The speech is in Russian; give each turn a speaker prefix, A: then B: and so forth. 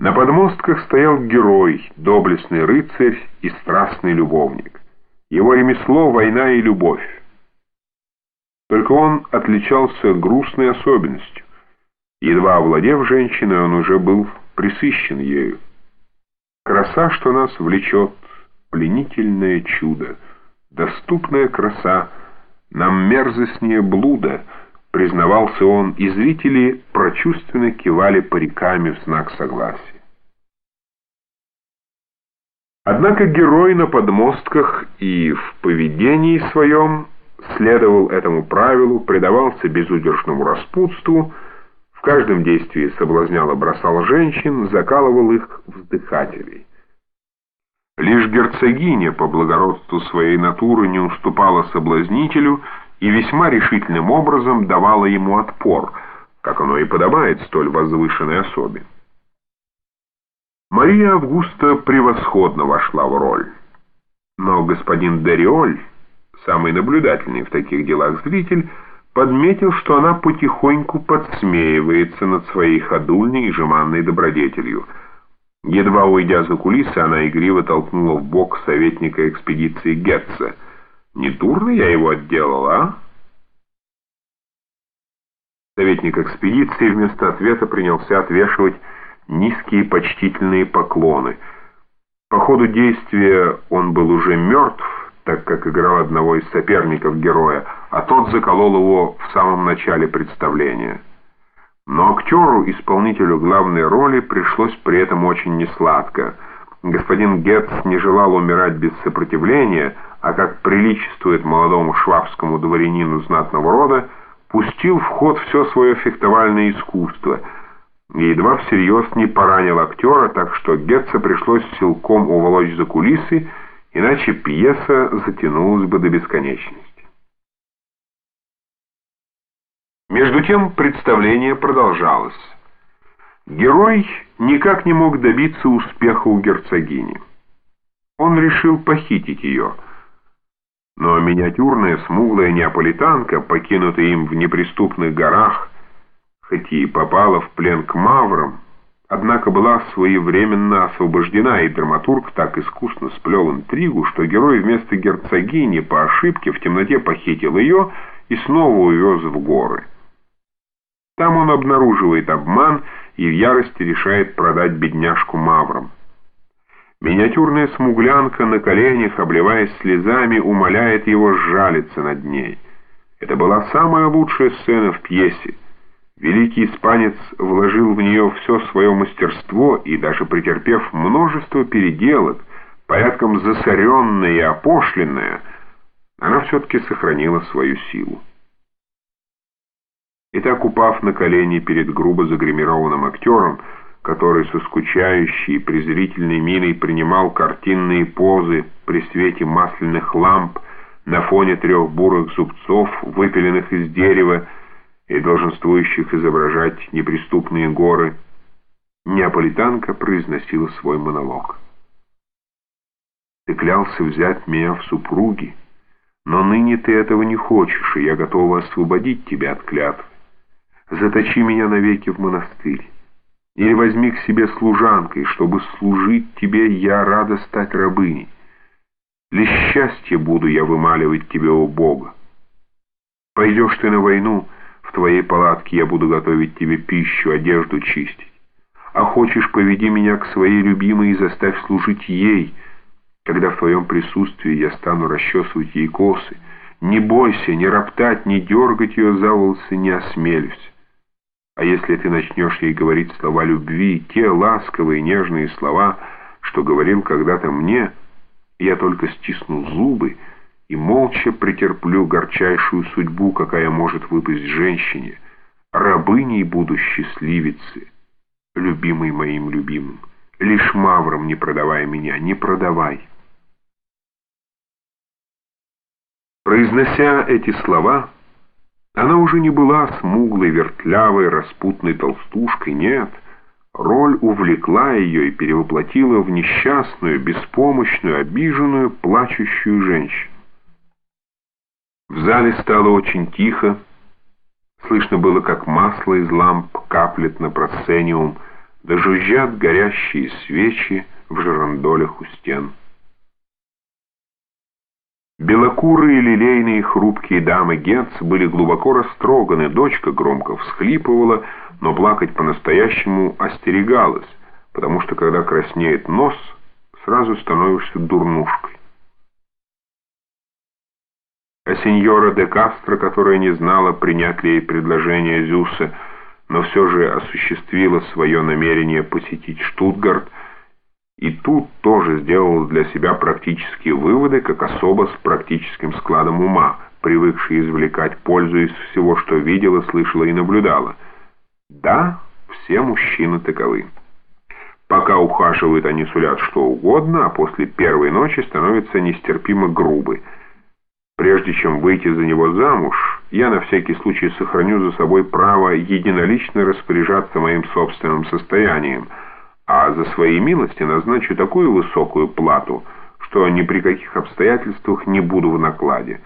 A: На подмостках стоял герой, доблестный рыцарь и страстный любовник. Его ремесло — война и любовь. Только он отличался грустной особенностью. Едва овладев женщиной, он уже был присыщен ею. Краса, что нас влечет, пленительное чудо, доступная краса, нам мерзостнее блуда — признавался он, и зрители прочувственно кивали париками в знак согласия. Однако герой на подмостках и в поведении своем следовал этому правилу, предавался безудержному распутству, в каждом действии соблазнял и бросал женщин, закалывал их вздыхателей. Лишь герцогиня по благородству своей натуры не уступала соблазнителю и весьма решительным образом давала ему отпор, как оно и подобает столь возвышенной особе. Мария Августа превосходно вошла в роль, но господин Дериоль, самый наблюдательный в таких делах зритель, подметил, что она потихоньку подсмеивается над своей ходульной и жеманной добродетелью. Едва уйдя за кулисы, она игриво толкнула в бок советника экспедиции Гетца — не дурно я его отделал, а? Советник экспедиции вместо ответа принялся отвешивать низкие почтительные поклоны. По ходу действия он был уже мертв, так как играл одного из соперников героя, а тот заколол его в самом начале представления. Но актеру, исполнителю главной роли, пришлось при этом очень несладко. Господин Гетц не желал умирать без сопротивления, а как приличествует молодому швабскому дворянину знатного рода, пустил в ход все свое фехтовальное искусство и едва всерьез не поранил актера, так что Гетца пришлось силком уволочь за кулисы, иначе пьеса затянулась бы до бесконечности. Между тем представление продолжалось. Герой никак не мог добиться успеха у герцогини. Он решил похитить ее – но миниатюрная смуглая неаполитанка, покинутая им в неприступных горах, хоть и попала в плен к маврам, однако была своевременно освобождена, и драматург так искусно сплел интригу, что герой вместо герцогини по ошибке в темноте похитил ее и снова увез в горы. Там он обнаруживает обман и в ярости решает продать бедняжку маврам. Миниатюрная смуглянка на коленях, обливаясь слезами, умоляет его сжалиться над ней. Это была самая лучшая сцена в пьесе. Великий испанец вложил в нее все свое мастерство и, даже претерпев множество переделок, порядком засоренная и опошленная, она все-таки сохранила свою силу. Итак, упав на колени перед грубо загримированным актером, который со скучающей и презрительной миной принимал картинные позы при свете масляных ламп на фоне трех бурых зубцов, выпиленных из дерева и долженствующих изображать неприступные горы, неаполитанка произносила свой монолог. «Ты клялся взять меня в супруги, но ныне ты этого не хочешь, и я готова освободить тебя от клятвы. Заточи меня навеки в монастырь. Или возьми к себе служанкой, чтобы служить тебе, я рада стать рабыней. Лишь счастье буду я вымаливать тебе у Бога. Пойдешь ты на войну, в твоей палатке я буду готовить тебе пищу, одежду чистить. А хочешь, поведи меня к своей любимой и заставь служить ей, когда в твоем присутствии я стану расчесывать ей косы. Не бойся, не роптать, не дергать ее за волосы не осмелюсь. А если ты начнешь ей говорить слова любви, те ласковые нежные слова, что говорил когда-то мне, я только стисну зубы и молча претерплю горчайшую судьбу, какая может выпасть женщине, рабыней буду счастливицы, любимый моим любимым. Лишь мавром не продавай меня, не продавай. Произнося эти слова, она уже не была смуглой, вертлявой, распутной толстушкой, нет. Роль увлекла ее и перевоплотила в несчастную, беспомощную, обиженную, плачущую женщину. В зале стало очень тихо. Слышно было, как масло из ламп каплет на просцениум, да жужжат горящие свечи в жерандолях у стен. Белокурые, лилейные, хрупкие дамы Гетц были глубоко растроганы, дочка громко всхлипывала, но плакать по-настоящему остерегалась, потому что когда краснеет нос, сразу становишься дурнушкой. А сеньора де Кастро, которая не знала, принять ли ей предложение Зюса, но все же осуществила свое намерение посетить Штутгарт, и тут тоже сделала для себя практические выводы, как особо с практическим складом ума, привыкшая извлекать пользу из всего, что видела, слышала и наблюдала. Да, все мужчины таковы. Пока ухаживают, они сулят что угодно, а после первой ночи становятся нестерпимо грубы. Прежде чем выйти за него замуж, я на всякий случай сохраню за собой право единолично распоряжаться моим собственным состоянием – а за свои милости назначу такую высокую плату, что ни при каких обстоятельствах не буду в накладе.